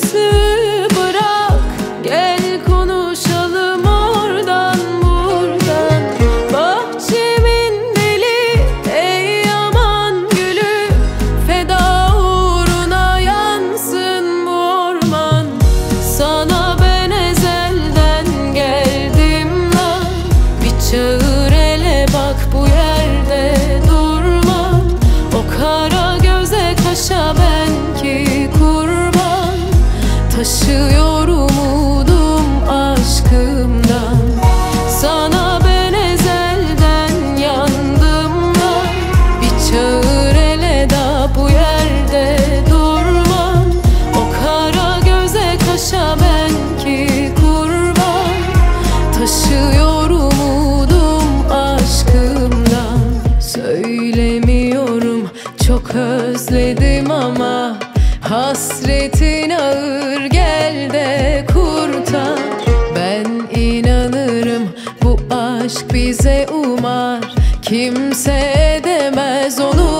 See. Özledim ama Hasretin ağır. Gel de kurtar. Ben inanırım bu aşk bize umar. Kimse edemez onu